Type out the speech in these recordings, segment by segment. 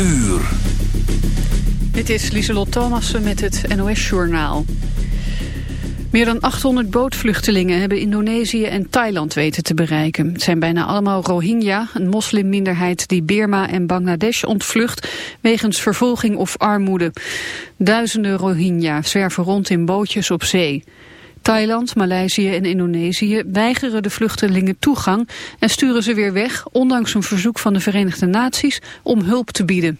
uur. Dit is Lieselot Thomassen met het NOS-journaal. Meer dan 800 bootvluchtelingen hebben Indonesië en Thailand weten te bereiken. Het zijn bijna allemaal Rohingya, een moslimminderheid die Birma en Bangladesh ontvlucht wegens vervolging of armoede. Duizenden Rohingya zwerven rond in bootjes op zee. Thailand, Maleisië en Indonesië weigeren de vluchtelingen toegang en sturen ze weer weg, ondanks een verzoek van de Verenigde Naties om hulp te bieden.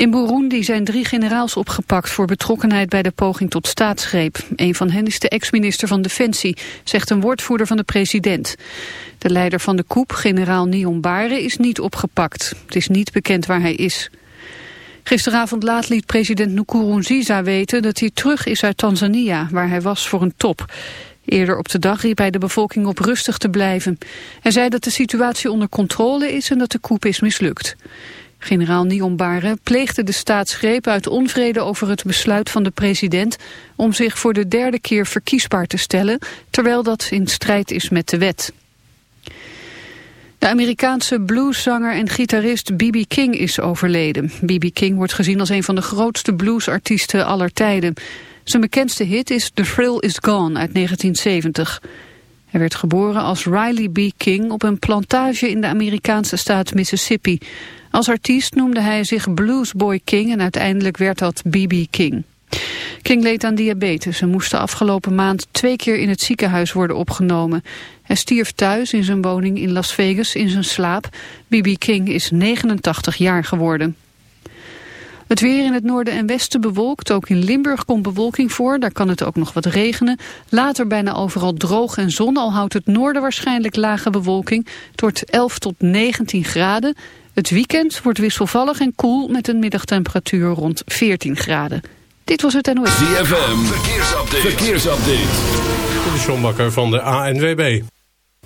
In Burundi zijn drie generaals opgepakt voor betrokkenheid bij de poging tot staatsgreep. Een van hen is de ex-minister van Defensie, zegt een woordvoerder van de president. De leider van de coup, generaal Niyombare, is niet opgepakt. Het is niet bekend waar hij is. Gisteravond laat liet president Nkurunziza weten dat hij terug is uit Tanzania, waar hij was voor een top. Eerder op de dag riep hij de bevolking op rustig te blijven. Hij zei dat de situatie onder controle is en dat de coup is mislukt. Generaal Niombare pleegde de staatsgreep uit onvrede over het besluit van de president om zich voor de derde keer verkiesbaar te stellen, terwijl dat in strijd is met de wet. De Amerikaanse blueszanger en gitarist B.B. King is overleden. B.B. King wordt gezien als een van de grootste bluesartiesten aller tijden. Zijn bekendste hit is The Thrill Is Gone uit 1970. Hij werd geboren als Riley B. King op een plantage in de Amerikaanse staat Mississippi. Als artiest noemde hij zich Bluesboy King en uiteindelijk werd dat B.B. King. King leed aan diabetes en moest de afgelopen maand twee keer in het ziekenhuis worden opgenomen. Hij stierf thuis in zijn woning in Las Vegas in zijn slaap. B.B. King is 89 jaar geworden. Het weer in het noorden en westen bewolkt. Ook in Limburg komt bewolking voor. Daar kan het ook nog wat regenen. Later bijna overal droog en zon. Al houdt het noorden waarschijnlijk lage bewolking. Het wordt 11 tot 19 graden. Het weekend wordt wisselvallig en koel met een middagtemperatuur rond 14 graden. Dit was het NOS. ZFM, verkeersupdate. verkeersupdate. De Sjombakker van de ANWB.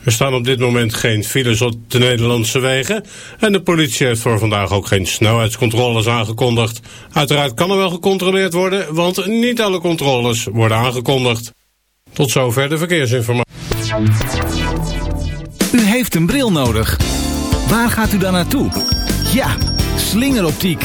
Er staan op dit moment geen files op de Nederlandse wegen. En de politie heeft voor vandaag ook geen snelheidscontroles aangekondigd. Uiteraard kan er wel gecontroleerd worden, want niet alle controles worden aangekondigd. Tot zover de verkeersinformatie. U heeft een bril nodig. Waar gaat u dan naartoe? Ja, slingeroptiek.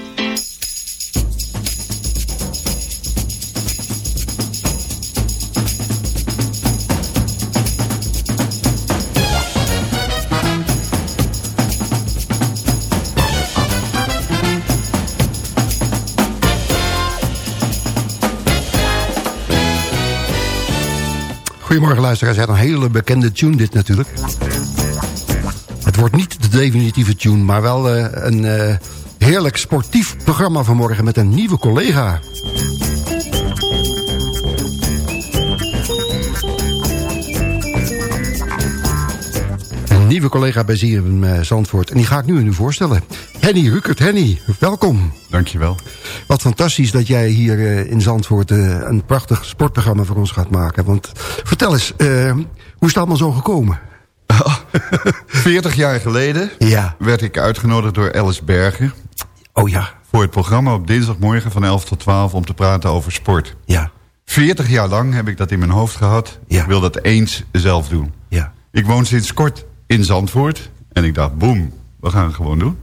Luisteraars, een hele bekende tune dit natuurlijk. Het wordt niet de definitieve tune, maar wel uh, een uh, heerlijk sportief programma vanmorgen met een nieuwe collega. Een nieuwe collega bij ZFM uh, Zandvoort. En die ga ik nu aan u voorstellen. Henny Rukert. Henny, welkom. Dankjewel. Wat fantastisch dat jij hier uh, in Zandvoort uh, een prachtig sportprogramma voor ons gaat maken. Want vertel eens, uh, hoe is het allemaal zo gekomen? 40 jaar geleden ja. werd ik uitgenodigd door Alice Bergen. Oh ja. Voor het programma op dinsdagmorgen van 11 tot 12 om te praten over sport. Ja. 40 jaar lang heb ik dat in mijn hoofd gehad. Ja. Ik wil dat eens zelf doen. Ja. Ik woon sinds kort in Zandvoort. En ik dacht, boem, we gaan het gewoon doen.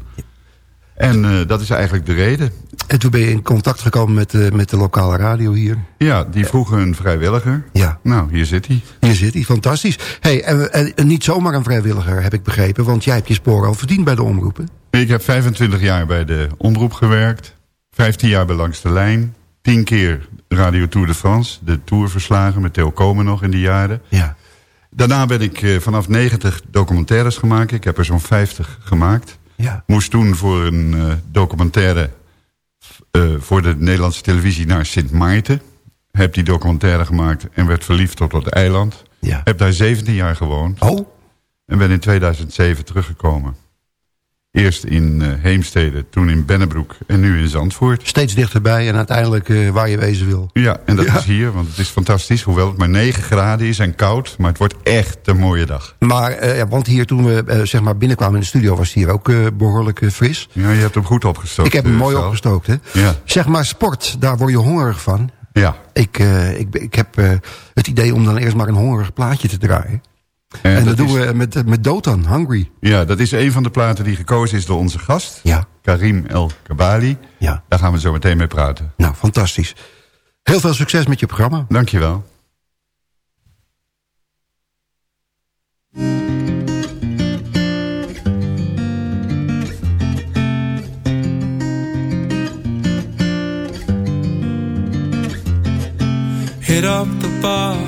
En uh, dat is eigenlijk de reden. En toen ben je in contact gekomen met, uh, met de lokale radio hier? Ja, die vroegen een vrijwilliger. Ja. Nou, hier zit hij. Hier zit hij, fantastisch. Hey, en, en, en, niet zomaar een vrijwilliger, heb ik begrepen. Want jij hebt je sporen al verdiend bij de omroepen. Ik heb 25 jaar bij de omroep gewerkt. 15 jaar bij Langs de Lijn. 10 keer Radio Tour de France. De tourverslagen met Theo Komen nog in die jaren. Ja. Daarna ben ik uh, vanaf 90 documentaires gemaakt. Ik heb er zo'n 50 gemaakt. Ja. Moest toen voor een uh, documentaire uh, voor de Nederlandse televisie naar Sint Maarten. Heb die documentaire gemaakt en werd verliefd op dat eiland. Ja. Heb daar 17 jaar gewoond. Oh. En ben in 2007 teruggekomen. Eerst in uh, Heemstede, toen in Bennebroek en nu in Zandvoort. Steeds dichterbij en uiteindelijk uh, waar je wezen wil. Ja, en dat Ja. is hier, want het is fantastisch. Hoewel het maar 9 graden is en koud, maar het wordt echt een mooie dag. Maar, eh, ja, want hier toen we eh, zeg maar binnenkwamen in de studio was het hier ook eh, behoorlijk eh, fris. Ja, je hebt hem goed opgestookt. ik heb hem eh, mooi Sal. opgestookt, hè. Ja, Zeg maar sport, daar word je hongerig van. ja. Ik, eh, ik, ik heb eh, het idee om dan eerst maar een hongerig plaatje te draaien. En, en dat, dat doen is, we met, met Dotan, Hungry. Ja, dat is een van de platen die gekozen is door onze gast. Ja, Karim El Kabali. ja. Daar gaan we zo meteen mee praten. Nou, fantastisch. Heel veel succes met je programma. Dankjewel. Hit up the bottom.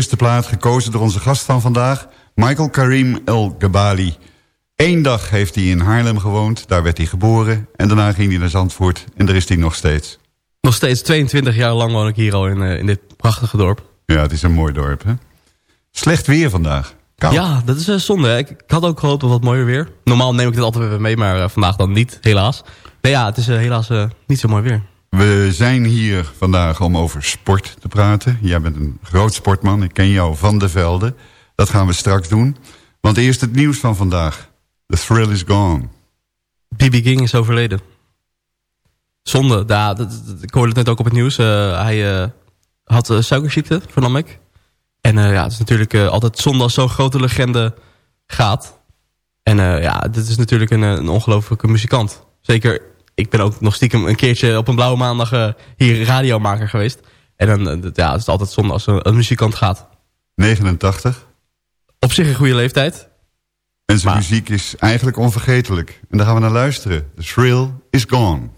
eerste plaat gekozen door onze gast van vandaag, Michael Karim El Gabali. Eén dag heeft hij in Haarlem gewoond, daar werd hij geboren... en daarna ging hij naar Zandvoort en daar is hij nog steeds. Nog steeds 22 jaar lang woon ik hier al in, uh, in dit prachtige dorp. Ja, het is een mooi dorp, hè? Slecht weer vandaag. Koud. Ja, dat is uh, zonde. Ik, ik, had ook gehoopt op wat mooier weer. Normaal neem ik het altijd weer mee, maar uh, vandaag dan niet, helaas. Nee, ja, het is helaas niet zo mooi weer. We zijn hier vandaag om over sport te praten. Jij bent een groot sportman, ik ken jou van de velden. Dat gaan we straks doen. Want eerst het nieuws van vandaag. The thrill is gone. B.B. King is overleden. Zonde, ja, ik hoorde het net ook op het nieuws. Uh, hij uh, had uh, suikerziekte, vernam ik. En ja, het is natuurlijk altijd zonde als zo'n grote legende gaat. En ja, dit is natuurlijk een, een ongelofelijke muzikant. Zeker ik ben ook nog stiekem een keertje op een blauwe maandag uh, hier radiomaker geweest. En dan uh, ja, het is altijd zonde als een, een, muzikant gaat. 89. Op zich een goede leeftijd. En zijn maar... muziek is eigenlijk onvergetelijk. En daar gaan we naar luisteren. The thrill is gone.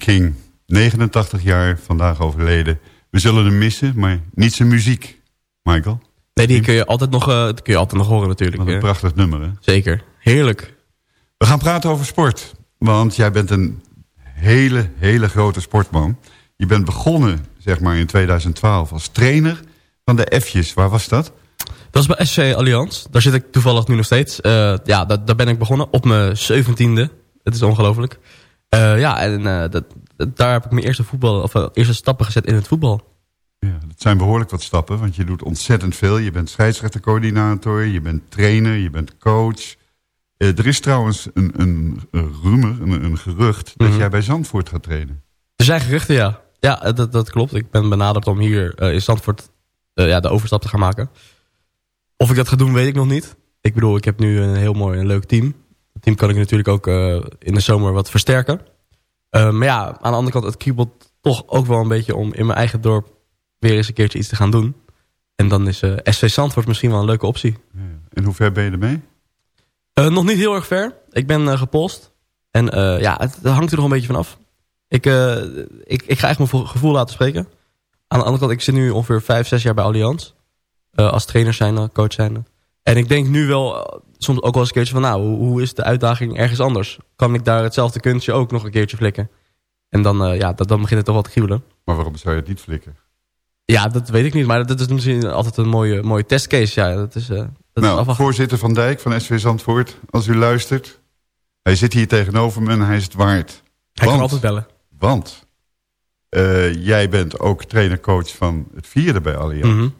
King. 89 jaar, vandaag overleden. We zullen hem missen, maar niet zijn muziek, Michael. Nee, die kun je altijd nog, uh, kun je altijd nog horen natuurlijk. Wat een prachtig nummer, hè? Zeker. Heerlijk. We gaan praten over sport. Want jij bent een hele, hele grote sportman. Je bent begonnen, zeg maar, in 2012 als trainer van de F'jes. Waar was dat? Dat is bij SC Allianz. Daar zit ik toevallig nu nog steeds. Uh, ja, daar, daar ben ik begonnen op mijn zeventiende. Het is ongelooflijk. Uh, ja, en uh, dat, daar heb ik mijn eerste, voetbal, of, eerste stappen gezet in het voetbal. Ja, dat zijn behoorlijk wat stappen, want je doet ontzettend veel. Je bent scheidsrechtercoördinator, je bent trainer, je bent coach. er is trouwens een, een, een rumor, een, een gerucht, dat mm jij bij Zandvoort gaat trainen. Er zijn geruchten, ja. Ja, dat, dat klopt. Ik ben benaderd om hier in Zandvoort ja, de overstap te gaan maken. Of ik dat ga doen, weet ik nog niet. Ik bedoel, ik heb nu een heel mooi en leuk team. Het team kan ik natuurlijk ook uh, in de zomer wat versterken. Uh, maar ja, aan de andere kant, het kriebelt toch ook wel een beetje om in mijn eigen dorp weer eens een keertje iets te gaan doen. En dan is uh, SV Zandvoort misschien wel een leuke optie. Ja. En hoe ver ben je ermee? nog niet heel erg ver. Ik ben gepolst. En ja, het, het, hangt er nog een beetje vanaf. Ik, ik, ik ga echt mijn gevoel laten spreken. Aan de andere kant, ik zit nu ongeveer vijf, zes jaar bij Allianz. Uh, als trainer zijn, coach zijn. En ik denk nu wel eh, soms ook wel eens een keertje van... nou, hoe, hoe, is de uitdaging ergens anders? Kan ik daar hetzelfde kunstje ook nog een keertje flikken? En dan, uh, ja, dat, dan begint het toch wel te kriebelen. Maar waarom zou je het niet flikken? Ja, dat weet ik niet. Maar dat is misschien altijd een mooie, mooie testcase. Ja, dat is, uh, dat nou, is voorzitter Van Dijk van SV Zandvoort, als u luistert... hij zit hier tegenover me en hij is het waard. Hij want, kan altijd bellen. Want jij bent ook trainer-coach van het vierde bij Allianz. Mm -hmm.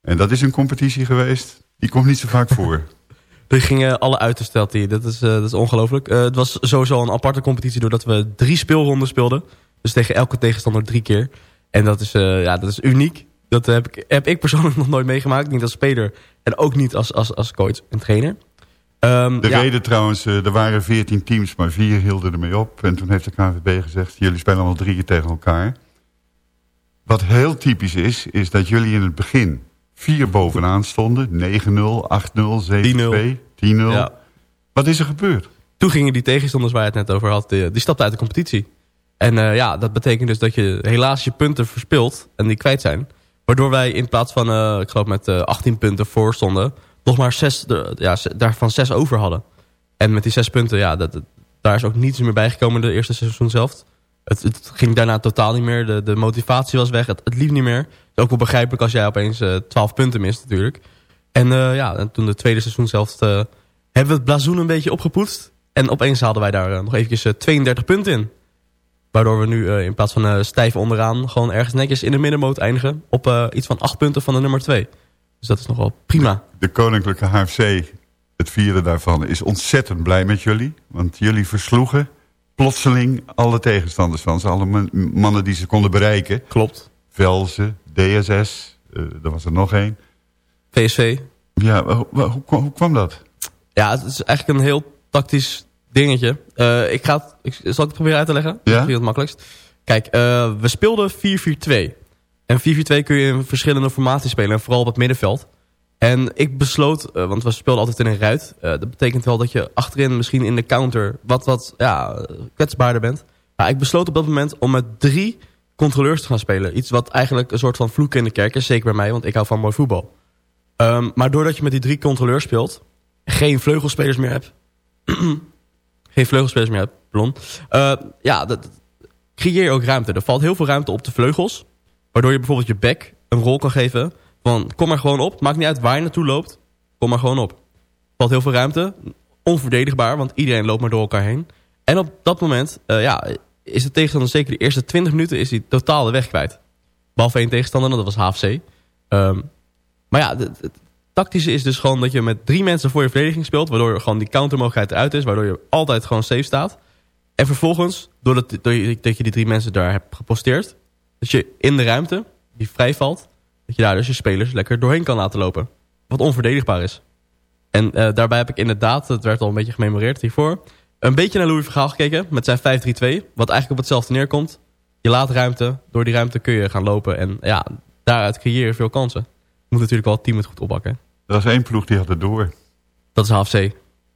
En dat is een competitie geweest, die komt niet zo vaak voor. Er gingen alle uitersten stelt hij. Dat is, uh, dat is ongelooflijk. Uh, het was sowieso een aparte competitie doordat we drie speelronden speelden. Dus tegen elke tegenstander drie keer. En dat is, uh, ja, dat is uniek. Dat heb ik, heb ik persoonlijk nog nooit meegemaakt. Niet als speler en ook niet als, als, als coach en trainer. Um, de ja. reden trouwens, er waren veertien teams, maar vier hielden ermee op. En toen heeft de KNVB gezegd, jullie spelen allemaal drie keer tegen elkaar. Wat heel typisch is, is dat jullie in het begin vier bovenaan stonden. 9-0, 8-0, 7-2, 10-0. Ja. Wat is er gebeurd? Toen gingen die tegenstanders waar je het net over had, die, die stapten uit de competitie. En uh, ja, dat betekent dus dat je helaas je punten verspilt en die kwijt zijn. Waardoor wij in plaats van, uh, ik geloof met uh, eh, 18 punten voor stonden, nog maar zes, ja, daarvan 6 over hadden. En met die 6 punten, ja, dat, daar is ook niets meer bijgekomen de eerste seizoen zelf. Het, het, ging daarna totaal niet meer. De, de motivatie was weg. Het, het liep niet meer. Is ook wel begrijpelijk als jij opeens uh, 12 punten mist natuurlijk. En uh, ja, en toen de tweede seizoen zelf uh, hebben we het blazoen een beetje opgepoetst. En opeens haalden wij daar nog eventjes 32 punten in. Waardoor we nu in plaats van stijf onderaan gewoon ergens netjes in de middenmoot eindigen. Op iets van 8 punten van de nummer 2. Dus dat is nog wel prima. De, de Koninklijke HFC, het vierde daarvan, is ontzettend blij met jullie. Want jullie versloegen plotseling alle tegenstanders van ze. Alle mannen die ze konden bereiken. Klopt. Velzen, DSS, uh, er was er nog één. VSV. Ja, hoe, hoe, hoe, kwam dat? Ja, het is eigenlijk een heel tactisch dingetje. Uh, ik ga het, ik, zal ik het proberen uit te leggen? Ja? Dat is het makkelijkst. Kijk, uh, we speelden 4-4-2. En 4-4-2 kun je in verschillende formaties spelen. En vooral op het middenveld. En ik besloot, uh, want we speelden altijd in een ruit. Dat betekent wel dat je achterin misschien in de counter wat, wat ja, kwetsbaarder bent. Maar ik besloot op dat moment om met drie controleurs te gaan spelen. Iets wat eigenlijk een soort van vloek in de kerk is. Zeker bij mij, want ik hou van mooi voetbal. Um, maar doordat je met die drie controleurs speelt... geen vleugelspelers meer hebt... geen vleugelspelers meer hebt, pardon. Uh, ja, dat, creëer ook ruimte. Er valt heel veel ruimte op de vleugels. Waardoor je bijvoorbeeld je back een rol kan geven van kom maar gewoon op. Maakt niet uit waar je naartoe loopt. Kom maar gewoon op. Valt heel veel ruimte. Onverdedigbaar, want iedereen loopt maar door elkaar heen. En op dat moment uh, ja, is de tegenstander zeker de eerste 20 minuten is hij totaal de weg kwijt. Behalve één tegenstander, dat was HFC. Ehm, maar ja, het, tactische is dus gewoon dat je met drie mensen voor je verdediging speelt. Waardoor gewoon die countermogelijkheid eruit is. Waardoor je altijd gewoon safe staat. En vervolgens, doordat, doordat je die drie mensen daar hebt geposteerd. Dat je in de ruimte, die vrij valt dat je daar dus je spelers lekker doorheen kan laten lopen. Wat onverdedigbaar is. En uh, daarbij heb ik inderdaad, het werd al een beetje gememoreerd hiervoor... een beetje naar Louis Vergaal gekeken met zijn 5-3-2. Wat eigenlijk op hetzelfde neerkomt. Je laat ruimte, door die ruimte kun je gaan lopen. En ja, daaruit creëer je veel kansen. Je moet natuurlijk wel het team het goed opbakken. Er was één ploeg die had het door. Dat is HFC.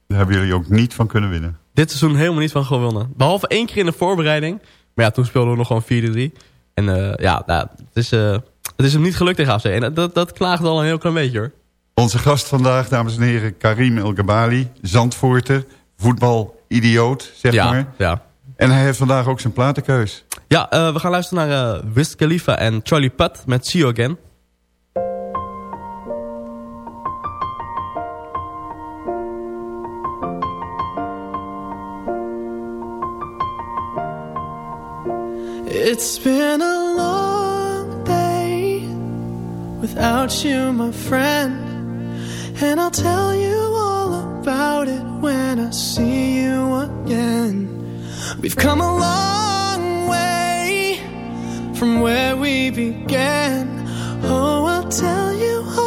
Daar hebben jullie ook niet van kunnen winnen. dit seizoen helemaal niet van gewonnen. Behalve één keer in de voorbereiding. Maar ja, toen speelden we nog gewoon 4-3. En uh, ja, nou, het, is, uh, het is hem niet gelukt tegen AFC. En dat, dat klaagt al een heel klein beetje hoor. Onze gast vandaag, dames en heren, Karim El Gabali, Zandvoorter, voetbalidioot, zeg ja, maar. Ja. En hij heeft vandaag ook zijn platenkeus. Ja, uh, we gaan luisteren naar Wiz Khalifa en Charlie Putt met See You Again. It's been a long day without you, my friend. And I'll tell you about it when I see you again. We've come a long way from where we began. Oh, I'll tell you all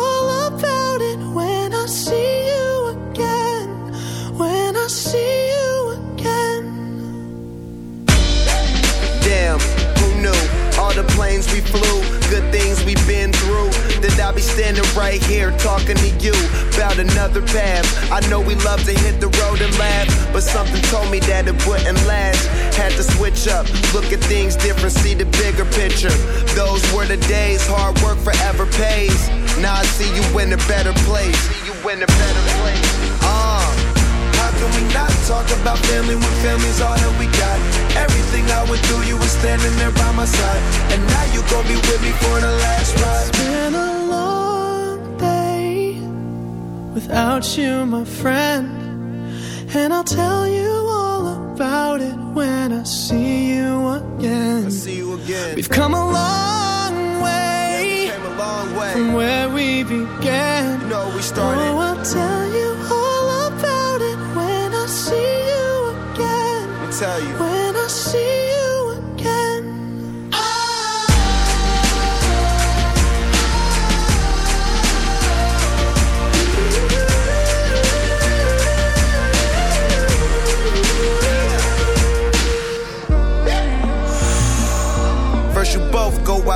planes we flew, good things we've been through. That I'll be standing right here talking to you about another path. I know we love to hit the road and laugh, but something told me that it wouldn't last. Had to switch up, look at things different, see the bigger picture. Those were the days, hard work forever pays. Now I see you in a better place. See you in a better place. Uh, how can we not talk about family when family's all that we got? Everything I went through, you were standing there by my side. And now you gon' be with me for the last ride. It's been a long day without you, my friend. And I'll tell you all about it when I see you again. I see you again. We've come a long way, Came a long way. from where we began. You know we started. Oh, I'll tell you all about it when I see you again. Tell you. When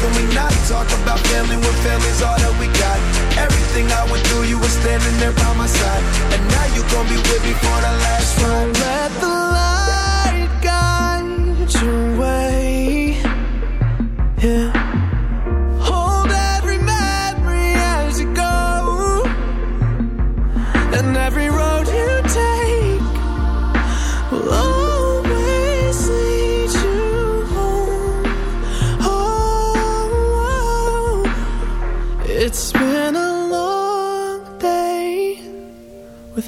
Can we not talk about family when family's all that we got? Everything I went through, you were standing there by my side, and now you gon' be with me for the last ride. Let the light guide your way. Yeah.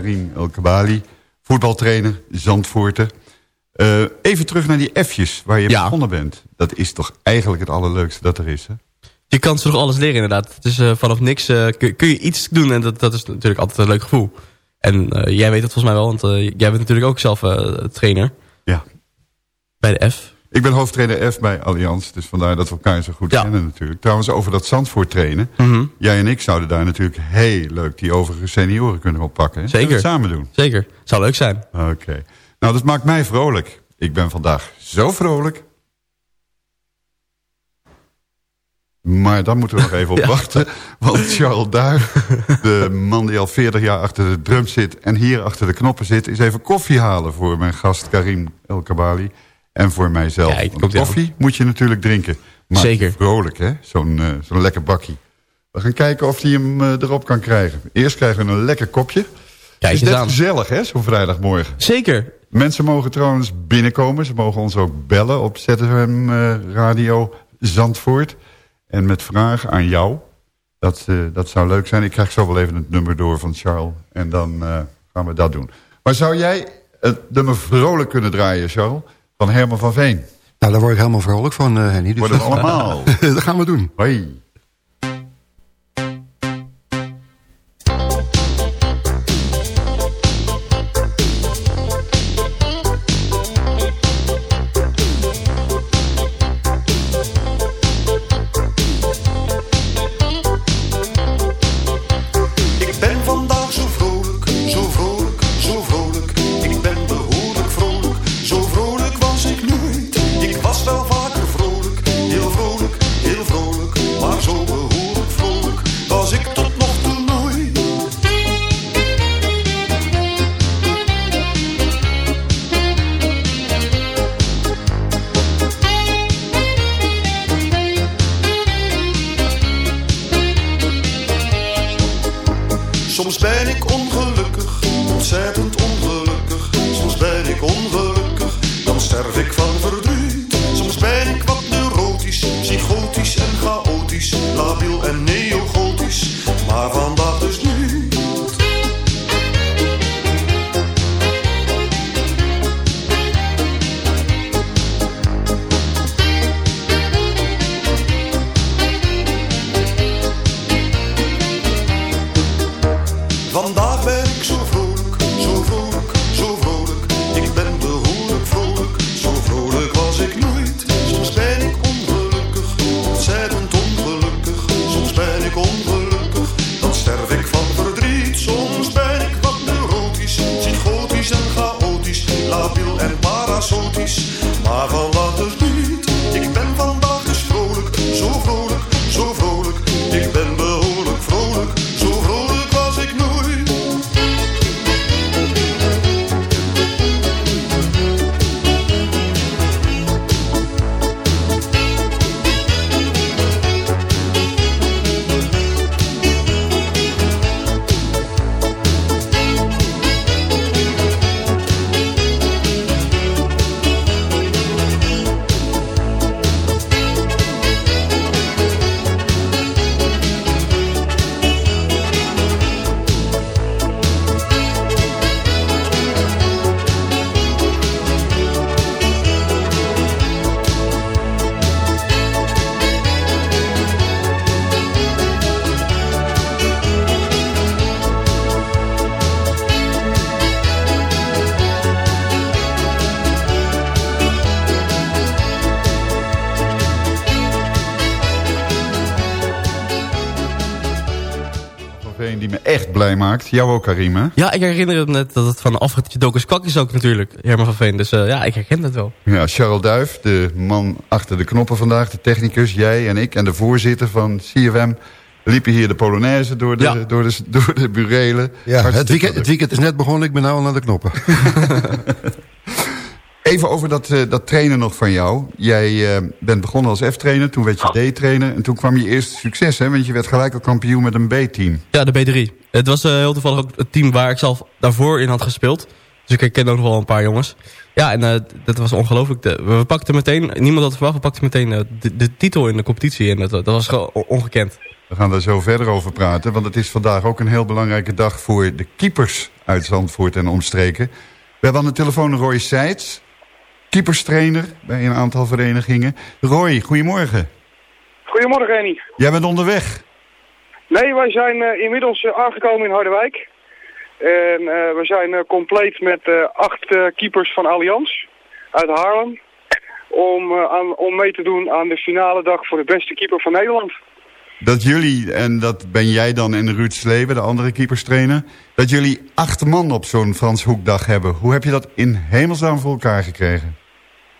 Karim El Kabali, voetbaltrainer, Zandvoorter. Eh, even terug naar die F'jes waar je Ja. begonnen bent. Dat is toch eigenlijk het allerleukste dat er is, hè? Je kan toch alles leren inderdaad. Het is eh, vanaf niks eh, kun, kun je iets doen en dat, dat is natuurlijk altijd een leuk gevoel. En jij weet het volgens mij wel, want jij bent natuurlijk ook zelf trainer. Ja. Bij de F. Ik ben hoofdtrainer F bij Allianz, dus vandaar dat we elkaar zo goed Ja. kennen natuurlijk. Trouwens, over dat Zandvoort trainen. Mhm. Jij en ik zouden daar natuurlijk heel leuk die overige senioren kunnen oppakken. hè? Zeker. samen doen. Zeker. Zou leuk zijn. Oké. Nou, dat maakt mij vrolijk. Ik ben vandaag zo vrolijk. Maar dan moeten we nog even op Ja. wachten. Want Charles Duin, de man die al 40 jaar achter de drum zit... en hier achter de knoppen zit... is even koffie halen voor mijn gast Karim El Kabali. En voor mijzelf. Want die koffie moet je natuurlijk drinken. Maar Zeker. vrolijk, hè? Zo'n eh, zo'n lekker bakkie. We gaan kijken of hij hem eh, erop kan krijgen. Eerst krijgen we een lekker kopje. Kijk is aan. gezellig, hè, zo'n vrijdagmorgen. Zeker. Mensen mogen trouwens binnenkomen. Ze mogen ons ook bellen op ZFM eh, Radio Zandvoort. En met vragen aan jou. Dat, dat zou leuk zijn. Ik krijg zo wel even het nummer door van Charles. En dan gaan we dat doen. Maar zou jij het nummer vrolijk kunnen draaien, Charles? Van Herman van Veen. Nou, daar word ik helemaal vrolijk van, eh Henny. Dus Worden we allemaal. dat gaan we doen. Hoi. Jou ook, Karim, hè? Ja, ik herinner het net dat het van Alfred Dokus Kwak is ook natuurlijk. Herman van Veen. Dus eh, ja, ik herken het wel. Ja, Charles Duif, de man achter de knoppen vandaag, de technicus, jij en ik en de voorzitter van CFM liepen hier de Polonaise door de, Ja. door de, door de burelen. Ja, het weekend, het weekend is net begonnen, ik ben nu al aan de knoppen. Even over dat, eh, dat trainen nog van jou. Jij eh, bent begonnen als F-trainer, toen werd je D-trainer... en toen kwam je eerste succes, hè? Want je werd gelijk al kampioen met een B-team. Ja, de B3. Het was eh, heel toevallig ook het team waar ik zelf daarvoor in had gespeeld. Dus ik herken ook nog wel een paar jongens. Ja, en dat was ongelooflijk. We pakten meteen, niemand had het verwacht, we pakten meteen de, de titel in de competitie. En dat, dat was ongekend. We gaan daar zo verder over praten, want het is vandaag ook een heel belangrijke dag... voor de keepers uit Zandvoort en omstreken. We hebben aan de telefoon Roy Seitz, keeperstrainer bij een aantal verenigingen. Roy, goedemorgen. Goedemorgen, Henny. Jij bent onderweg. Nee, wij zijn eh, inmiddels eh, aangekomen in Harderwijk. En eh, we zijn compleet met acht keepers van Allianz uit Haarlem. Om, aan, om mee te doen aan de finale dag voor de beste keeper van Nederland. Dat jullie, en dat ben jij dan en Ruud Sleven, de andere keeperstrainer... dat jullie acht man op zo'n Frans Hoekdag hebben. Hoe heb je dat in hemelsnaam voor elkaar gekregen?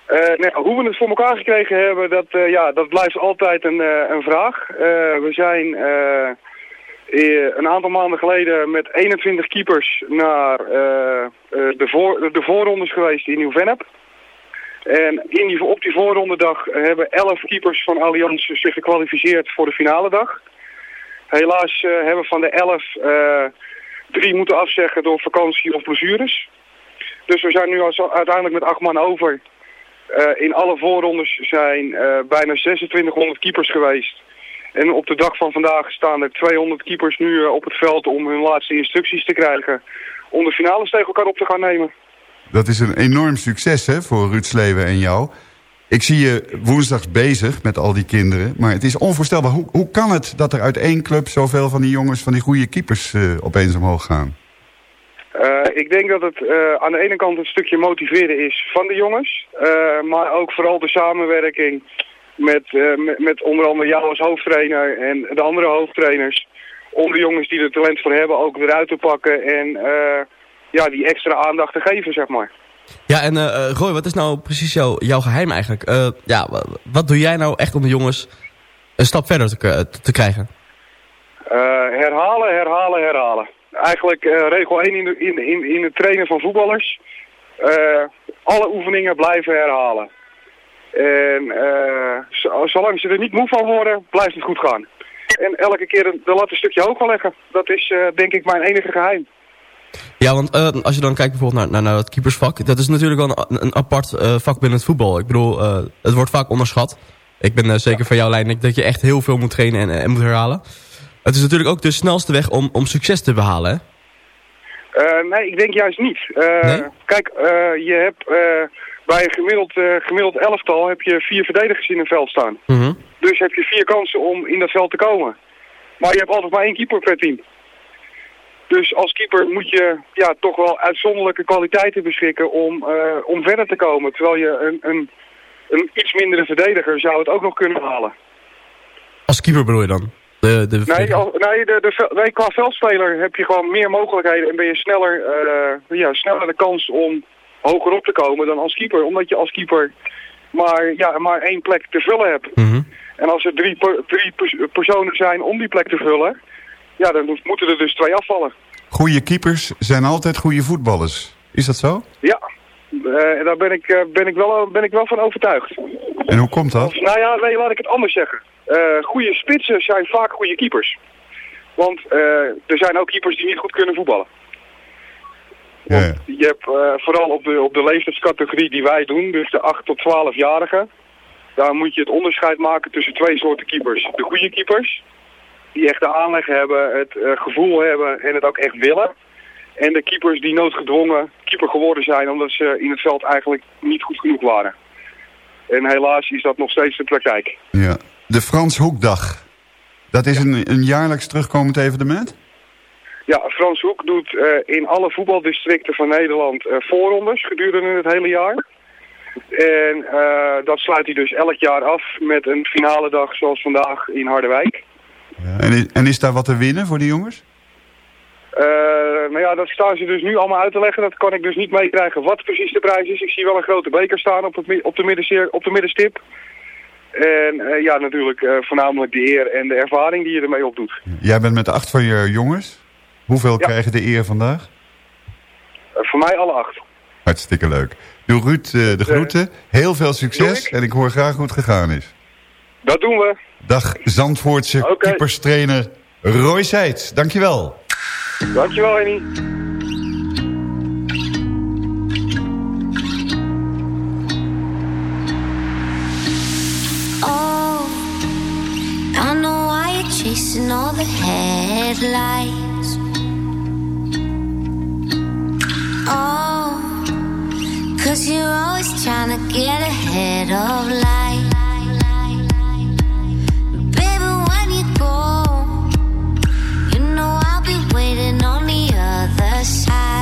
Ja, hoe we het voor elkaar gekregen hebben, dat, eh, ja, dat blijft altijd een, eh, een vraag. We zijn een aantal maanden geleden met 21 keepers naar de, voor, de voorrondes geweest in Nieuw-Vennep. En in op die voorrondedag hebben 11 keepers van Allianz zich gekwalificeerd voor de finale dag. Helaas hebben van de elf eh, drie moeten afzeggen door vakantie of blessures. Dus we zijn nu uiteindelijk met acht man over. Eh, in alle voorrondes zijn eh, bijna 2600 keepers geweest. En op de dag van vandaag staan er 200 keepers nu eh, op het veld om hun laatste instructies te krijgen. Om de finales tegen elkaar op te gaan nemen. Dat is een enorm succes hè, voor Ruud Sleven en jou. Ik zie je woensdags bezig met al die kinderen. Maar het is onvoorstelbaar. Hoe, hoe kan het dat er uit één club zoveel van die jongens, van die goede keepers opeens omhoog gaan? Eh, ik denk dat het eh, aan de ene kant een stukje motiveren is van de jongens. eh, maar ook vooral de samenwerking met, met, met onder andere jou als hoofdtrainer en de andere hoofdtrainers. Om de jongens die er talent voor hebben ook eruit te pakken en ja, die extra aandacht te geven, zeg maar. Ja, en Roy, wat is nou precies jouw, jouw geheim eigenlijk? Ja, wa- wat doe jij nou echt om de jongens een stap verder te, te krijgen? Herhalen, herhalen, herhalen. Eigenlijk eh, regel 1 in, de, in, in, in het trainen van voetballers. Eh, alle oefeningen blijven herhalen. En eh, zo- zolang ze er niet moe van worden, blijft het goed gaan. En elke keer de, lat een stukje hoger leggen. Dat is denk ik mijn enige geheim. Ja, want als je dan kijkt bijvoorbeeld naar, naar, naar het keepersvak... dat is natuurlijk wel een, een apart vak binnen het voetbal. Ik bedoel, het wordt vaak onderschat. Ik ben zeker van jouw lijn dat je echt heel veel moet trainen en, en moet herhalen. Het is natuurlijk ook de snelste weg om, om succes te behalen, hè? Eh, nee, ik denk juist niet. Eh, Kijk, eh, je hebt bij een gemiddeld, gemiddeld elftal heb je vier verdedigers in een veld staan. Mhm. Dus heb je vier kansen om in dat veld te komen. Maar je hebt altijd maar één keeper per team. Dus als keeper moet je ja, toch wel uitzonderlijke kwaliteiten beschikken om, om verder te komen. Terwijl je een, een, een iets mindere verdediger zou het ook nog kunnen halen. Als keeper bedoel je dan? De, de Nee, al, nee, de, de, nee, qua veldspeler heb je gewoon meer mogelijkheden en ben je sneller, eh, ja, sneller de kans om hoger op te komen dan als keeper. Omdat je als keeper maar, ja, maar één plek te vullen hebt. En als er drie, per- drie pers- personen zijn om die plek te vullen, ja, dan moet- moeten er dus twee afvallen. Goede keepers zijn altijd goede voetballers. Is dat zo? Ja, Eh, daar ben ik, eh, ben, ik wel, ben ik wel van overtuigd. En hoe komt dat? Nou ja, nee, laat ik het anders zeggen. Eh goede spitsen zijn vaak goede keepers. Want eh, er zijn ook keepers die niet goed kunnen voetballen. Ja, ja. Je hebt eh, vooral op de, op de leeftijdscategorie die wij doen, dus de 8 tot 12-jarigen. Daar moet je het onderscheid maken tussen twee soorten keepers. De goede keepers, die echt de aanleg hebben, het eh, gevoel hebben en het ook echt willen. En de keepers die noodgedwongen keeper geworden zijn omdat ze in het veld eigenlijk niet goed genoeg waren. En helaas is dat nog steeds de praktijk. Ja. De Frans Hoekdag. Dat is een, een jaarlijks terugkomend evenement? Ja, Frans Hoek doet eh, in alle voetbaldistricten van Nederland eh, voorrondes gedurende het hele jaar. En eh, dat sluit hij dus elk jaar af met een finale dag zoals vandaag in Harderwijk. Ja. En, is, en is daar wat te winnen voor die jongens? Eh, nou ja, dat staan ze dus nu allemaal uit te leggen. Dat kan ik dus niet meekrijgen wat precies de prijs is. Ik zie wel een grote beker staan op, het, op, de, middenseer, op de middenstip. En eh, ja, natuurlijk eh, voornamelijk de eer en de ervaring die je ermee opdoet. Jij bent met acht van je jongens. Hoeveel krijgen de eer vandaag? Voor mij alle acht. Hartstikke leuk. Doe Ruud de groeten. Heel veel succes. En ik hoor graag hoe het gegaan is. Dat doen we. Dag Zandvoortse keeperstrainer Roy Seitz. Dankjewel. Dankjewel, Henny. Oh, I know why you're chasing all the headlights. Oh, cause you're always trying to get ahead of life. I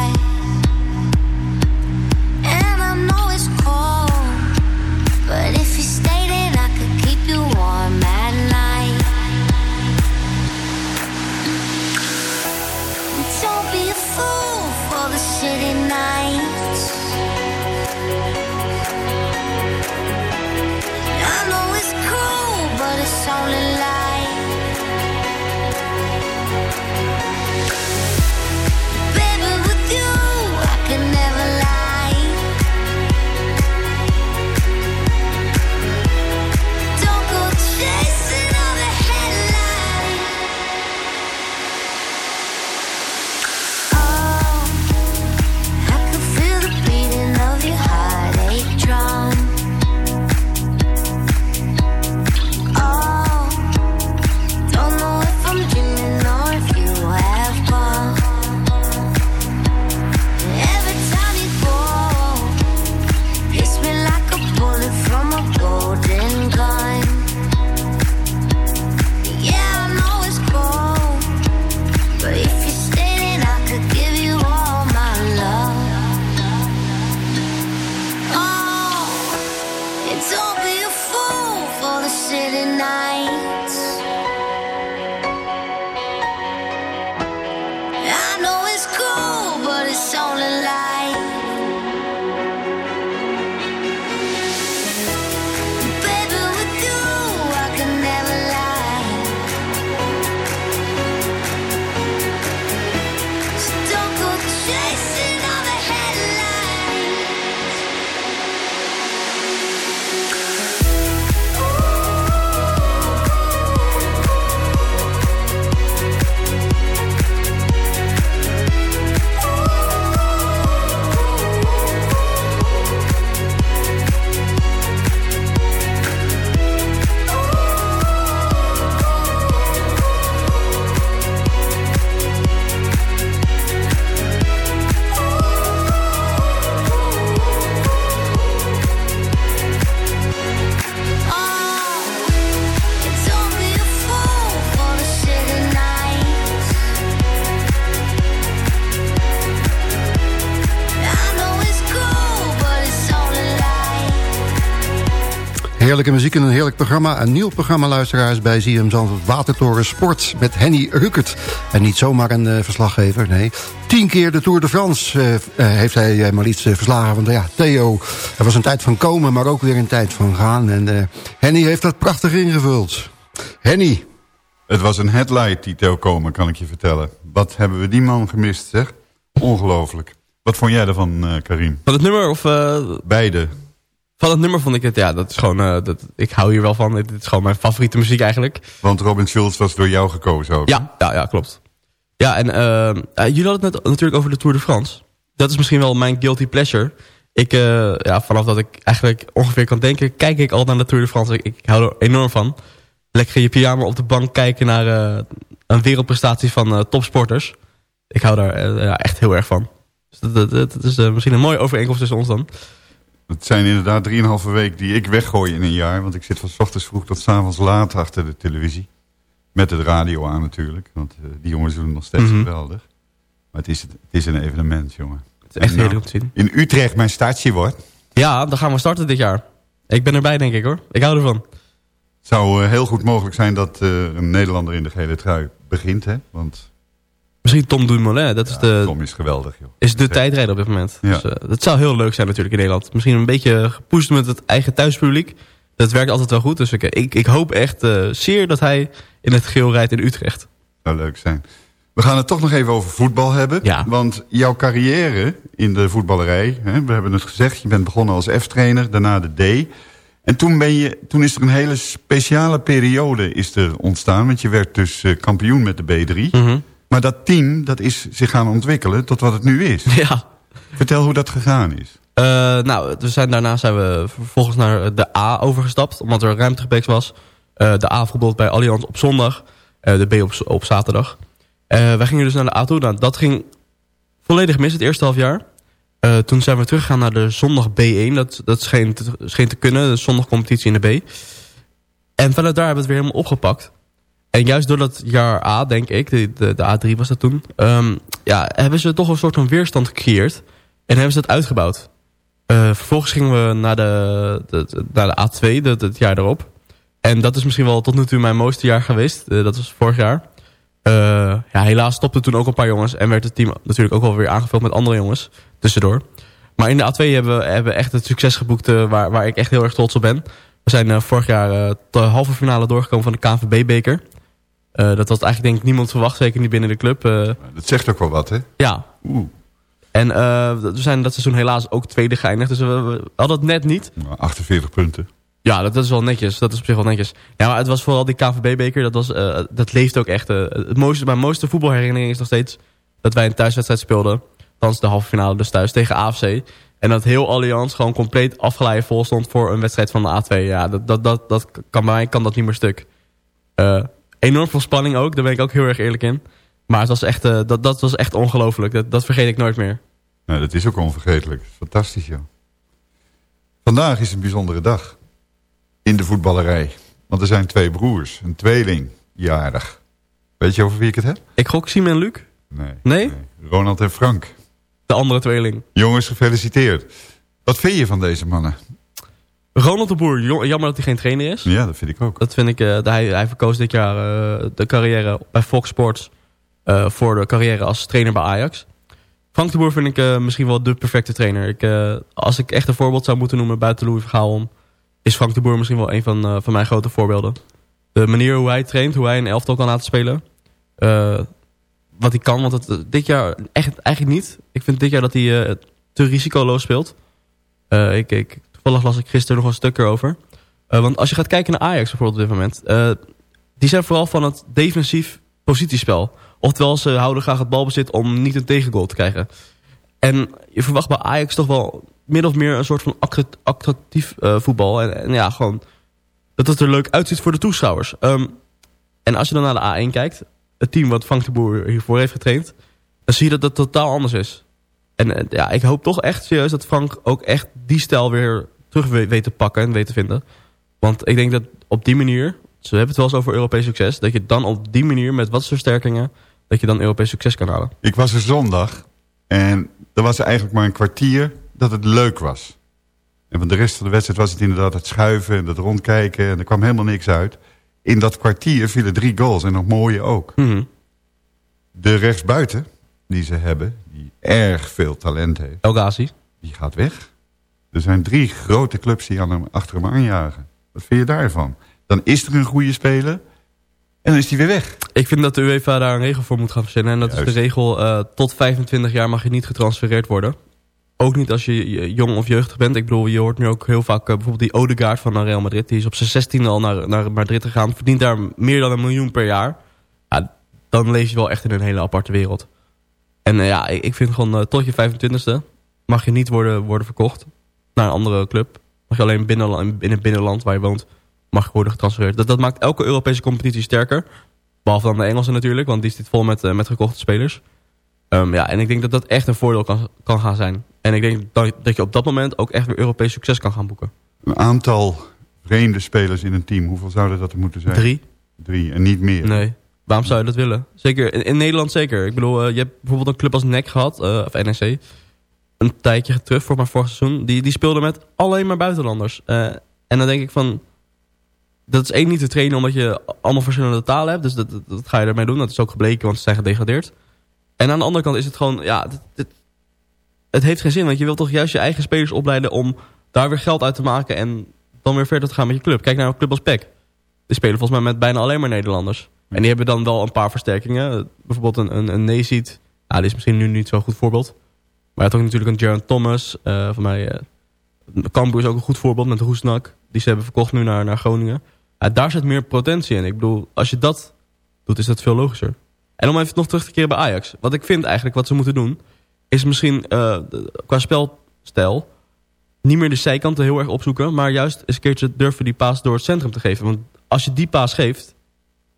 Heerlijke muziek en een heerlijk programma. Een nieuw programma, luisteraars, bij ZM Zandvoort Watertoren Sport... met Henny Rukert. En niet zomaar een uh, verslaggever, nee. Tien keer de Tour de France uh, uh, heeft hij maar iets verslagen. Want ja, Theo, er was een tijd van komen, maar ook weer een tijd van gaan. En Henny heeft dat prachtig ingevuld. Henny. Het was een headlight, die Theo Komen, kan ik je vertellen. Wat hebben we die man gemist, zeg. Ongelooflijk. Wat vond jij ervan, Karim? Van het nummer of... Beide. Van het nummer vond ik het, ja, dat is gewoon, uh, dat, ik hou hier wel van. Het is gewoon mijn favoriete muziek eigenlijk. Want Robin Schulz was door jou gekozen ook. Ja, ja, ja klopt. Ja, en uh, uh, jullie hadden het net natuurlijk over de Tour de France. Dat is misschien wel mijn guilty pleasure. Ik, ja, vanaf dat ik eigenlijk ongeveer kan denken, kijk ik al naar de Tour de France. Ik, ik hou er enorm van. Lekker in je pyjama op de bank kijken naar een wereldprestatie van topsporters. Ik hou daar echt heel erg van. Dus dat, dat, dat is misschien een mooie overeenkomst tussen ons dan. Het zijn inderdaad 3,5 week die ik weggooi in een jaar. Want ik zit van s ochtends vroeg tot s avonds laat achter de televisie. Met het radio aan natuurlijk. Want uh, die jongens doen het nog steeds mm -hmm. geweldig. Maar het is, het is een evenement, jongen. Het is echt heel goed zien. In Utrecht mijn startje wordt. Ja, dan gaan we starten dit jaar. Ik ben erbij, denk ik hoor. Ik hou ervan. Het zou uh, heel goed mogelijk zijn dat uh, een Nederlander in de gele trui begint. Hè? Want Misschien Tom Dumoulin. Dat is de, Tom is geweldig. Joh. Is de tijdrijder op dit moment. Ja. Dus, uh, dat zou heel leuk zijn natuurlijk in Nederland. Misschien een beetje gepusht met het eigen thuispubliek. Dat werkt altijd wel goed. Dus ik, ik, ik hoop echt uh, zeer dat hij in het geel rijdt in Utrecht. Zou leuk zijn. We gaan het toch nog even over voetbal hebben. Ja. Want jouw carrière in de voetballerij... Hè, we hebben het gezegd, je bent begonnen als F-trainer, daarna de D... En toen, ben je, toen is er een hele speciale periode is er ontstaan. Want je werd dus uh, kampioen met de B3. Mm -hmm. Maar dat team dat is zich gaan ontwikkelen tot wat het nu is. Ja. Vertel hoe dat gegaan is. Uh, nou, we zijn, daarna zijn we vervolgens naar de A overgestapt. Omdat er ruimtegebreks was. Uh, de A bijvoorbeeld bij Allianz op zondag. Uh, de B op, op zaterdag. wij gingen dus naar de A toe. Nou, dat ging volledig mis het eerste half jaar. toen zijn we teruggegaan naar de zondag B1. Dat, dat scheen, te, scheen te kunnen. De zondagcompetitie in de B. En vanuit daar hebben we het weer helemaal opgepakt. En juist door dat jaar A, denk ik, de, de, de A3 was dat toen... Um, ja, hebben ze toch een soort van weerstand gecreëerd. En hebben ze dat uitgebouwd. Uh, vervolgens gingen we naar de, naar de A2, dat het jaar erop. En dat is misschien wel tot nu toe mijn mooiste jaar geweest. Uh, dat was vorig jaar. Uh, ja, helaas stopten toen ook een paar jongens. En werd het team natuurlijk ook wel weer aangevuld met andere jongens. Tussendoor. Maar in de A2 hebben we hebben echt het succes geboekt waar, waar ik echt heel erg trots op ben. We zijn vorig jaar de halve finale doorgekomen van de KNVB-beker. Uh, dat had eigenlijk denk ik niemand verwacht, zeker niet binnen de club. Uh, dat zegt ook wel wat, hè? Ja. Oeh. En uh, we zijn dat seizoen helaas ook tweede geëindigd. Dus we, we hadden het net niet. Nou, 48 punten. Ja, dat, dat, is wel netjes. Dat is op zich wel netjes. Ja, maar het was vooral die KVB-beker. Dat, was, dat leeft ook echt. het mooiste, mijn mooiste voetbalherinnering is nog steeds... dat wij een thuiswedstrijd speelden. Thans de halve finale dus thuis tegen AFC. En dat heel Allianz gewoon compleet afgeleid vol stond... voor een wedstrijd van de A2. Ja, dat, dat, dat, dat kan bij mij kan dat niet meer stuk. Enorm veel spanning ook. Daar ben ik ook heel erg eerlijk in. Maar het was echt, uh, dat, dat was echt ongelooflijk. Dat, dat vergeet ik nooit meer. Nee, dat is ook onvergetelijk. Fantastisch, joh. Vandaag is een bijzondere dag. In de voetballerij. Want er zijn twee broers. Een tweeling. Jarig. Weet je over wie ik het heb? Ik gok Simon en Luc. Nee, nee. nee. Ronald en Frank. De andere tweeling. Jongens, gefeliciteerd. Wat vind je van deze mannen? Ronald de Boer, jammer dat hij geen trainer is. Ja, dat vind ik ook. Dat vind ik, uh, hij, hij verkoos dit jaar uh, de carrière bij Fox Sports uh, voor de carrière als trainer bij Ajax. Frank de Boer vind ik misschien wel de perfecte trainer. Ik, als ik echt een voorbeeld zou moeten noemen buiten Louis Vergaal om, is Frank de Boer misschien wel een van, van mijn grote voorbeelden. De manier hoe hij traint, hoe hij een elftal kan laten spelen. wat hij kan, want het, dit jaar echt, eigenlijk niet. Ik vind dit jaar dat hij te risicoloos speelt. ik, ik Toevallig las ik gisteren nog een stuk erover. Uh, want als je gaat kijken naar Ajax bijvoorbeeld op dit moment. Uh, die zijn vooral van het defensief positiespel. Oftewel, ze houden graag het balbezit om niet een tegengoal te krijgen. En je verwacht bij Ajax toch wel min of meer een soort van attractief uh, voetbal. En, ja, gewoon dat het er leuk uitziet voor de toeschouwers. Um, en als je dan naar de A1 kijkt, het team wat Frank de Boer hiervoor heeft getraind... dan zie je dat het totaal anders is. En ja, ik hoop toch echt serieus dat Frank ook echt die stijl weer terug weet te pakken en weet te vinden. Want ik denk dat op die manier, ze hebben het wel eens over Europees succes... dat je dan op die manier met wat versterkingen... dat je dan Europees succes kan halen. Ik was er zondag en er was eigenlijk maar een kwartier dat het leuk was. En van de rest van de wedstrijd was het inderdaad het schuiven en het rondkijken. En er kwam helemaal niks uit. In dat kwartier vielen drie goals en nog mooie ook. Mhm. De rechtsbuiten die ze hebben, die erg veel talent heeft. El Ghazi. Die gaat weg. Er zijn drie grote clubs die aan hem, achter hem aanjagen. Wat vind je daarvan? Dan is er een goede speler en dan is hij weer weg. Ik vind dat de UEFA daar een regel voor moet gaan verzinnen. En dat is de regel, eh, tot 25 jaar mag je niet getransfereerd worden. Ook niet als je jong of jeugdig bent. Ik bedoel, je hoort nu ook heel vaak eh, bijvoorbeeld die Odegaard van Real Madrid. Die is op zijn 16 al naar, naar Madrid gegaan. Verdient daar meer dan een miljoen per jaar. Ja, dan leef je wel echt in een hele aparte wereld. En eh, ja, ik ik vind gewoon tot je 25e mag je niet worden, worden verkocht naar een andere club. Mag je alleen binnen, in het binnenland waar je woont, mag je worden getransfereerd. Dat, dat maakt elke Europese competitie sterker. Behalve dan de Engelse natuurlijk, want die zit vol met, eh, met gekochte spelers. Ehm, ja, en ik denk dat dat echt een voordeel kan, kan gaan zijn. En ik denk dat, dat je op dat moment ook echt weer Europees succes kan gaan boeken. Een aantal vreemde spelers in een team. Hoeveel zouden dat er moeten zijn? Drie. Drie en niet meer. Nee. Waarom zou je dat willen? Zeker, in, in Nederland zeker. Ik bedoel, eh, je hebt bijvoorbeeld een club als NEC gehad, eh, of NEC. Een tijdje terug, voor mijn vorig seizoen. Die, die speelde met alleen maar buitenlanders. Eh, en dan denk ik van... Dat is één niet te trainen omdat je allemaal verschillende talen hebt. Dus dat, dat, ga je ermee doen. Dat is ook gebleken, want ze zijn gedegradeerd. En aan de andere kant is het gewoon... Ja, dit- het heeft geen zin. Want je wilt toch juist je eigen spelers opleiden om daar weer geld uit te maken. En dan weer verder te gaan met je club. Kijk naar een club als PEC. Die spelen volgens mij met bijna alleen maar Nederlanders. En die hebben dan wel een paar versterkingen. Bijvoorbeeld een, een, een Neesiet. Ja, die is misschien nu niet zo'n goed voorbeeld. Maar je had ook natuurlijk een Jaron Thomas. eh van mij, Cambuur is ook een goed voorbeeld met Roesnak. Die ze hebben verkocht nu naar, naar Groningen. Daar zit meer potentie in. Ik bedoel, als je dat doet, is dat veel logischer. En om even nog terug te keren bij Ajax. Wat ik vind eigenlijk, wat ze moeten doen... is misschien eh, qua spelstijl... niet meer de zijkanten heel erg opzoeken... maar juist eens een keertje durven die paas door het centrum te geven. Want als je die paas geeft...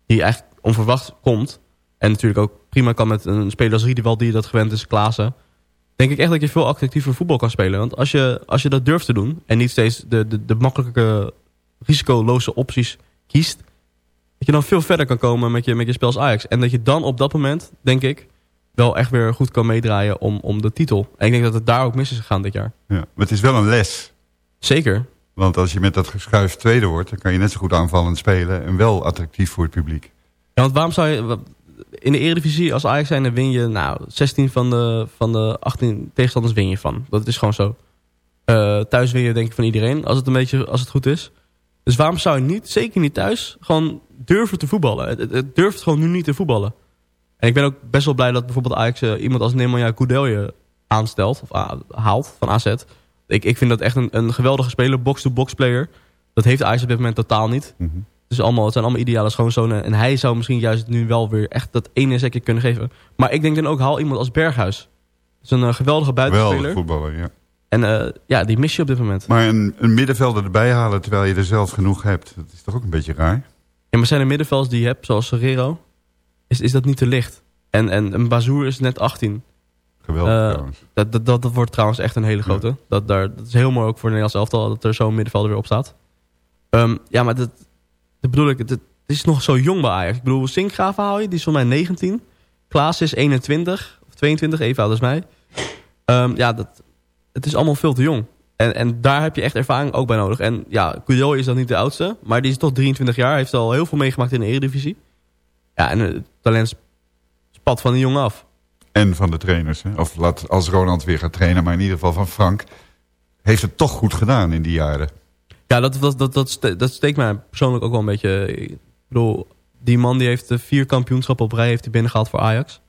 die eigenlijk onverwacht komt... en natuurlijk ook prima kan met een speler als Riedewald... die dat gewend is, Klaassen... denk ik echt dat je veel attractiever voetbal kan spelen. Want als je, als je dat durft te doen... en niet steeds de, de, de makkelijke, risicoloze opties kiest... dat je dan veel verder kan komen met je, met je spel als Ajax. En dat je dan op dat moment, denk ik... wel echt weer goed kan meedraaien om, om de titel. En ik denk dat het daar ook mis is gegaan dit jaar. Ja, maar het is wel een les. Zeker. Want als je met dat geschuif tweede wordt... dan kan je net zo goed aanvallend spelen... en wel attractief voor het publiek. Ja, want waarom zou je... In de Eredivisie als Ajax zijn, dan win je... Nou, 16 van de, van de 18 tegenstanders win je van. Dat is gewoon zo. Eh, thuis win je denk ik van iedereen, als het een beetje als het goed is. Dus waarom zou je niet, zeker niet thuis, gewoon durven te voetballen? Het, durft gewoon nu niet te voetballen. En ik ben ook best wel blij dat bijvoorbeeld Ajax eh, iemand als Nemanja Koudelje aanstelt, of haalt van AZ. Ik, ik vind dat echt een, een geweldige speler, box-to-box player. Dat heeft Ajax op dit moment totaal niet. Dus allemaal, het zijn allemaal ideale schoonzonen. En hij zou misschien juist nu wel weer echt dat ene zekje kunnen geven. Maar ik denk dan ook, haal iemand als Berghuis. Dat is een eh, geweldige buitenspeler. Geweldig voetballer, ja. En eh, ja, die mis je op dit moment. Maar een, een middenvelder erbij halen terwijl je er zelf genoeg hebt... dat is toch ook een beetje raar? Ja, maar zijn er middenvelders die je hebt, zoals Serrero, is, is dat niet te licht. En, en een Bazoer is net 18. Geweldig Eh, trouwens. dat, dat, dat, dat wordt trouwens echt een hele grote. Dat, daar, dat is heel mooi ook voor Nederlands elftal dat er zo'n middenvelder weer op staat. Ehm, ja, maar dat, bedoel ik, het, is nog zo jong bij Ajax. Ik bedoel, Sinkgraven haal je, die is voor mij 19. Klaas is 21 of 22, even oud als mij. Ehm, ja, dat, het is allemaal veel te jong. En, en daar heb je echt ervaring ook bij nodig. En ja, Cujo is dan niet de oudste, maar die is toch 23 jaar. Heeft al heel veel meegemaakt in de Eredivisie. Ja, en het talent spat van de jongen af. En van de trainers. Hè? Of laat, als Ronald weer gaat trainen, maar in ieder geval van Frank... heeft het toch goed gedaan in die jaren. Ja, dat, dat, dat, dat, dat steekt mij persoonlijk ook wel een beetje. Ik bedoel, die man die heeft eh, vier kampioenschappen op rij heeft hij binnengehaald voor Ajax.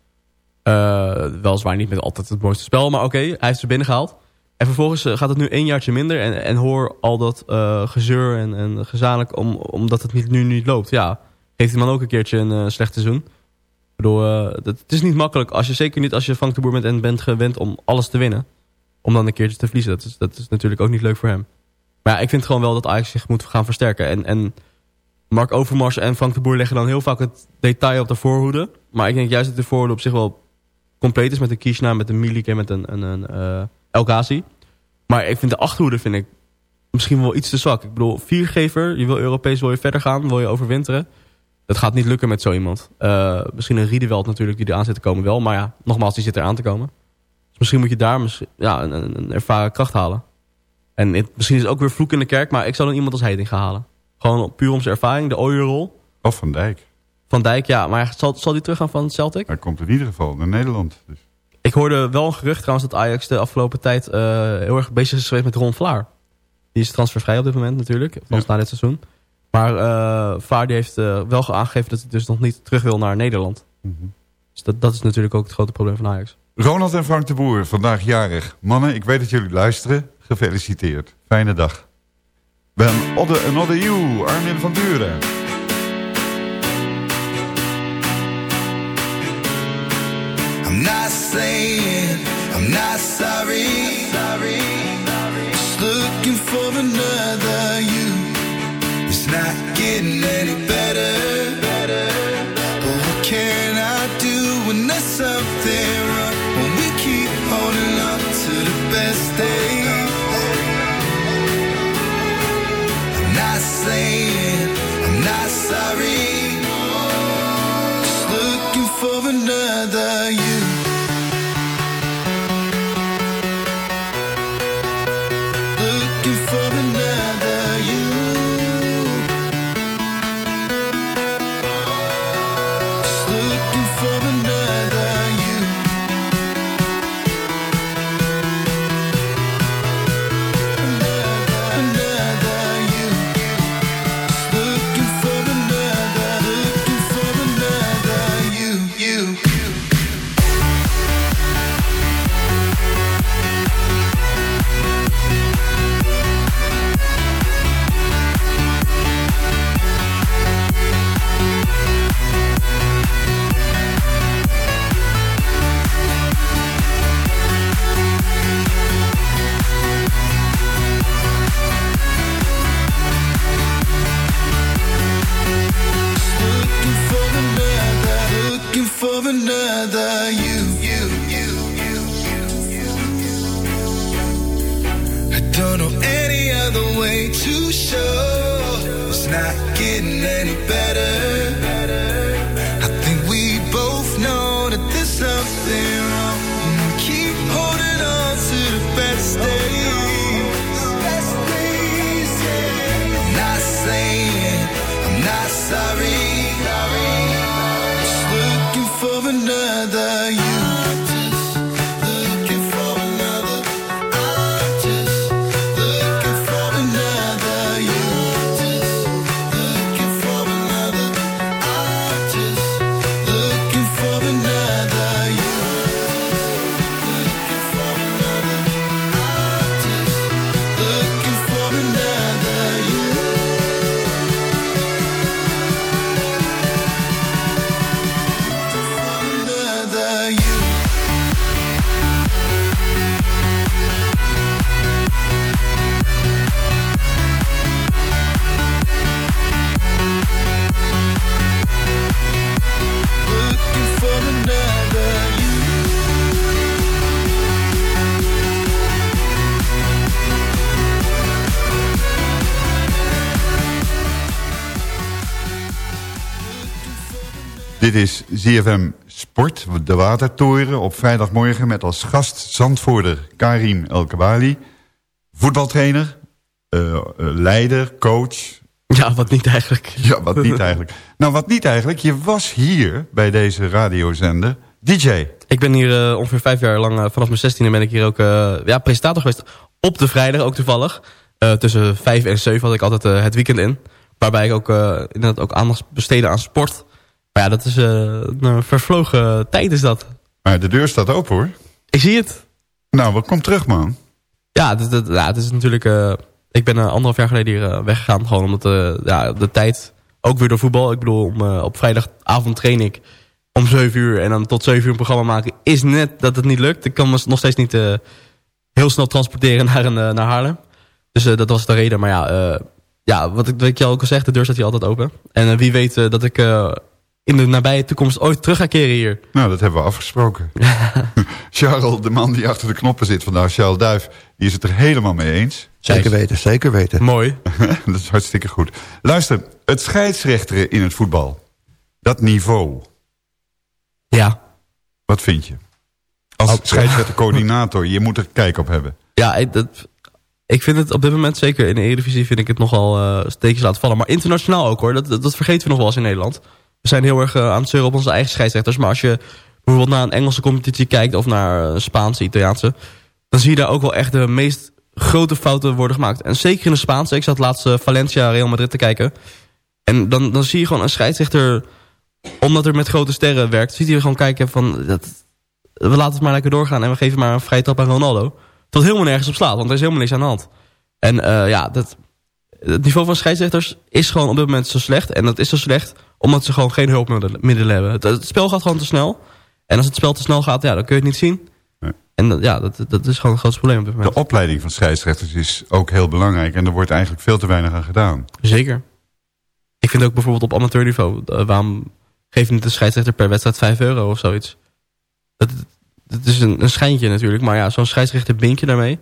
Eh weliswaar niet met altijd het mooiste spel, maar oké, hij heeft ze binnengehaald. En vervolgens eh, gaat het nu één jaartje minder en, en hoor al dat gezeur en, en gezamenlijk om, omdat het niet, nu niet loopt. Ja, heeft die man ook een keertje een slecht seizoen. Ik bedoel, dat, het is niet makkelijk, als je, zeker niet als je Frank de Boer bent en bent gewend om alles te winnen. Om dan een keertje te verliezen. Dat is, dat is natuurlijk ook niet leuk voor hem. Maar ik vind gewoon wel dat Ajax zich moet gaan versterken. En, en Mark Overmars en Frank de Boer leggen dan heel vaak het detail op de voorhoede. Maar ik denk juist dat de voorhoede op zich wel compleet is met een Kishna, met een Milik en met een, een, een eh, El Ghazi. Maar ik vind de achterhoede vind ik misschien wel iets te zwak. Ik bedoel, viergever, je wil Europees, wil je verder gaan, wil je overwinteren. Dat gaat niet lukken met zo iemand. Eh, misschien een Riedewald natuurlijk die eraan zit te komen wel. Maar ja, nogmaals, die zit eraan te komen. Dus misschien moet je daar ja, een, een ervaren kracht halen. En het, misschien is het ook weer vloek in de kerk, maar ik zou dan iemand als Heiting gaan halen. Gewoon puur om zijn ervaring, de ooierrol. Of Van Dijk. Van Dijk, ja. Maar zal, zal die teruggaan van Celtic? Hij komt in ieder geval naar Nederland. Dus. Ik hoorde wel een gerucht trouwens dat Ajax de afgelopen tijd eh, heel erg bezig is geweest met Ron Vlaar. Die is transfervrij op dit moment natuurlijk, volgens na dit seizoen. Maar uh, Vlaar die heeft uh, wel aangegeven dat hij dus nog niet terug wil naar Nederland. Mm -hmm. Dus dat, dat is natuurlijk ook het grote probleem van Ajax. Ronald en Frank de Boer, vandaag jarig. Mannen, ik weet dat jullie luisteren. Gefeliciteerd. Fijne dag. Ben Odde Odde You, Armin van Buren. I'm not saying I'm not sorry. sorry. Just looking for another you. It's not getting any better. But what can I do when there's something wrong? Dit is ZFM Sport, de Watertoren, op vrijdagmorgen met als gast Zandvoorder Karim El Kabali. Voetbaltrainer, eh, eh, leider, coach. Ja, wat niet eigenlijk. Ja, wat niet eigenlijk. Nou, wat niet eigenlijk, je was hier bij deze radiozender DJ. Ik ben hier eh, ongeveer vijf jaar lang, vanaf mijn zestiende ben ik hier ook ja, presentator geweest. Op de vrijdag ook toevallig. Tussen vijf en zeven had ik altijd het weekend in. Waarbij ik ook, inderdaad ook aandacht besteedde aan sport. Maar ja, dat is eh, een vervlogen tijd is dat. Maar de deur staat open hoor. Ik zie het. Nou, wat komt terug man? Ja, het, het- ja, het is natuurlijk... eh, ik ben eh, anderhalf jaar geleden hier weggegaan. Gewoon omdat ja, de tijd, ook weer door voetbal. Ik bedoel, om, op vrijdagavond train ik om 7 uur. En dan tot 7 uur een programma maken is net dat het niet lukt. Ik kan me nog steeds niet heel snel transporteren naar, een, naar Haarlem. Dus dat was de reden. Maar ja, ja wat, ik, wat ik je al ook al zeg, de deur staat hier altijd open. En wie weet dat ik in de nabije toekomst ooit terug ga keren hier. Nou, dat hebben we afgesproken. Charles, de man die achter de knoppen zit vandaag, Charles Duif, die is het er helemaal mee eens. Zeker weten, zeker weten. Mooi. dat is hartstikke goed. Luister, het scheidsrechteren in het voetbal. Dat niveau. Ja. Wat vind je? Als scheidsrechter-coördinator, je moet er kijk op hebben. Ja, ik- dat, Ik vind het op dit moment, zeker in de Eredivisie, vind ik het nogal uh, steekjes laten vallen. Maar internationaal ook hoor, dat, dat, vergeten we nog wel eens in Nederland. We zijn heel erg aan het zeuren op onze eigen scheidsrechters. Maar als je bijvoorbeeld naar een Engelse competitie kijkt of naar een Spaanse, Italiaanse... dan zie je daar ook wel echt de meest grote fouten worden gemaakt. En zeker in de Spaanse, ik zat laatst Valencia, Real Madrid te kijken... En dan, dan zie je gewoon een scheidsrechter, omdat er met grote sterren werkt... ziet hij gewoon kijken van, dat, we laten het maar lekker doorgaan... en we geven maar een vrije trap aan Ronaldo. Tot helemaal nergens op slaat, want er is helemaal niks aan de hand. En ja, dat, het niveau van scheidsrechters is gewoon op dit moment zo slecht. En dat is zo slecht omdat ze gewoon geen hulpmiddelen hebben. Het, het, spel gaat gewoon te snel. En als het spel te snel gaat, ja, dan kun je het niet zien. Nee. En ja, dat, dat is gewoon een groot probleem op dit moment. De opleiding van scheidsrechters is ook heel belangrijk. En er wordt eigenlijk veel te weinig aan gedaan. Zeker. Ik vind ook bijvoorbeeld op amateurniveau... Uh, waarom geef je niet de scheidsrechter per wedstrijd 5 euro of zoiets? Dat, dat is een, een schijntje natuurlijk. Maar ja, zo'n scheidsrechter bink je daarmee.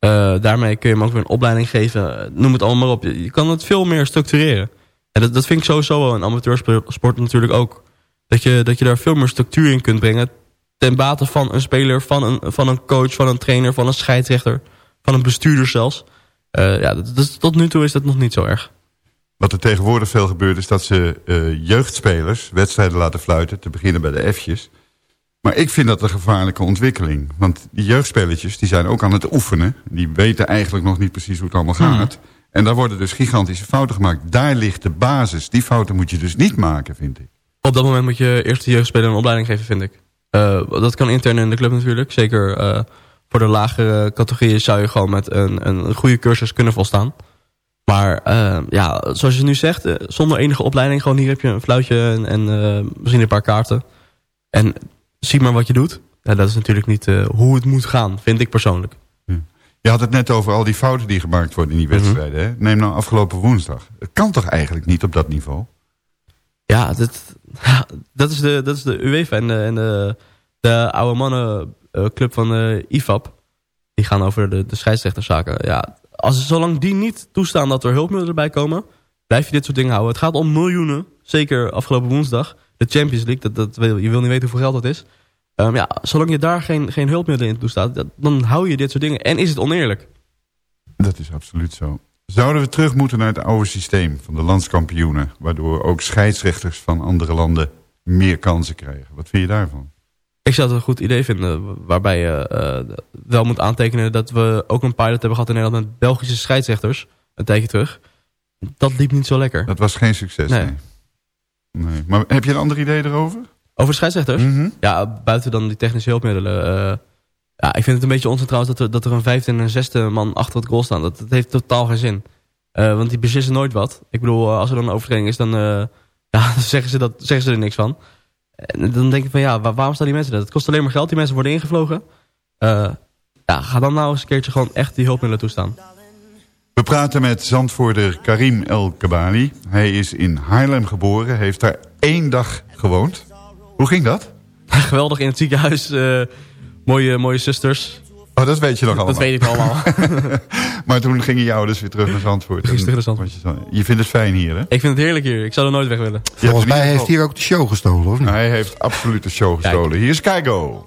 Uh, daarmee kun je hem ook weer een opleiding geven. Noem het allemaal maar op. Je, kan het veel meer structureren. En dat, dat vind ik sowieso wel in amateursport natuurlijk ook. Dat je, dat je daar veel meer structuur in kunt brengen. Ten bate van een speler, van een, van een coach, van een trainer, van een scheidsrechter. Van een bestuurder zelfs. Uh, ja, tot nu toe is dat nog niet zo erg. Wat er tegenwoordig veel gebeurt is dat ze jeugdspelers wedstrijden laten fluiten. Te beginnen bij de F'jes. Maar ik vind dat een gevaarlijke ontwikkeling. Want die jeugdspelertjes die zijn ook aan het oefenen. Die weten eigenlijk nog niet precies hoe het allemaal hmm. gaat. En daar worden dus gigantische fouten gemaakt. Daar ligt de basis. Die fouten moet je dus niet maken, vind ik. Op dat moment moet je eerst de jeugdspeler een opleiding geven, vind ik. Uh, dat kan intern in de club natuurlijk. Zeker uh, voor de lagere categorieën zou je gewoon met een, een goede cursus kunnen volstaan. Maar uh, ja, zoals je nu zegt, zonder enige opleiding... gewoon hier heb je een fluitje en, en misschien een paar kaarten. En zie maar wat je doet. Ja, dat is natuurlijk niet hoe het moet gaan, vind ik persoonlijk. Je had het net over al die fouten die gemaakt worden in die mhm. wedstrijden. hè? Neem nou afgelopen woensdag. Het kan toch eigenlijk niet op dat niveau? Ja, dat, dat, is, de, dat is de UEFA en de, en de, de oude mannenclub van de IFAB. Die gaan over de, de scheidsrechterszaken. Ja, als, zolang die niet toestaan dat er hulpmiddelen bij komen... blijf je dit soort dingen houden. Het gaat om miljoenen. Zeker afgelopen woensdag. De Champions League, dat, dat, je wil niet weten hoeveel geld dat is. Um, ja, zolang je daar geen, geen hulpmiddelen in toestaat... dan hou je dit soort dingen. En is het oneerlijk. Dat is absoluut zo. Zouden we terug moeten naar het oude systeem van de landskampioenen... waardoor ook scheidsrechters van andere landen meer kansen krijgen? Wat vind je daarvan? Ik zou het een goed idee vinden. Waarbij je uh, wel moet aantekenen dat we ook een pilot hebben gehad in Nederland met Belgische scheidsrechters. Een tijdje terug. Dat liep niet zo lekker. Dat was geen succes, nee. nee. Maar heb je een ander idee erover? Over scheidsrechters? Mhm. Ja, buiten dan die technische hulpmiddelen. Uh, ja, ik vind het een beetje onzin trouwens dat er, dat er een vijfde en een zesde man achter het goal staan. Dat, dat heeft totaal geen zin. Uh, want die beslissen nooit wat. Ik bedoel, als er dan een overtreding is, dan, ja, zeggen, ze dat, zeggen ze er niks van. En dan denk ik van ja, waarom staan die mensen dat? Het kost alleen maar geld, die mensen worden ingevlogen. Ja, ga dan nou eens een keertje gewoon echt die hulpmiddelen toestaan. We praten met Zandvoorder Karim El Kabali. Hij is in Haarlem geboren, heeft daar één dag gewoond. Hoe ging dat? Geweldig in het ziekenhuis, uh, mooie, mooie zusters. Oh, dat weet je nog allemaal. Dat weet ik allemaal. maar toen gingen je ouders weer terug naar Zandvoort. terug naar Zandvoort. Je vindt het fijn hier, hè? Ik vind het heerlijk hier. Ik zou er nooit weg willen. Volgens mij heeft hij ook de show gestolen, of niet? Hij heeft absoluut de show gestolen. Hier is Keigo.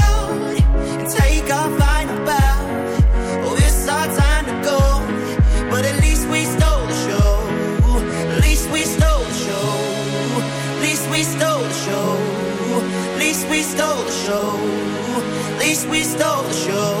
We stole the show.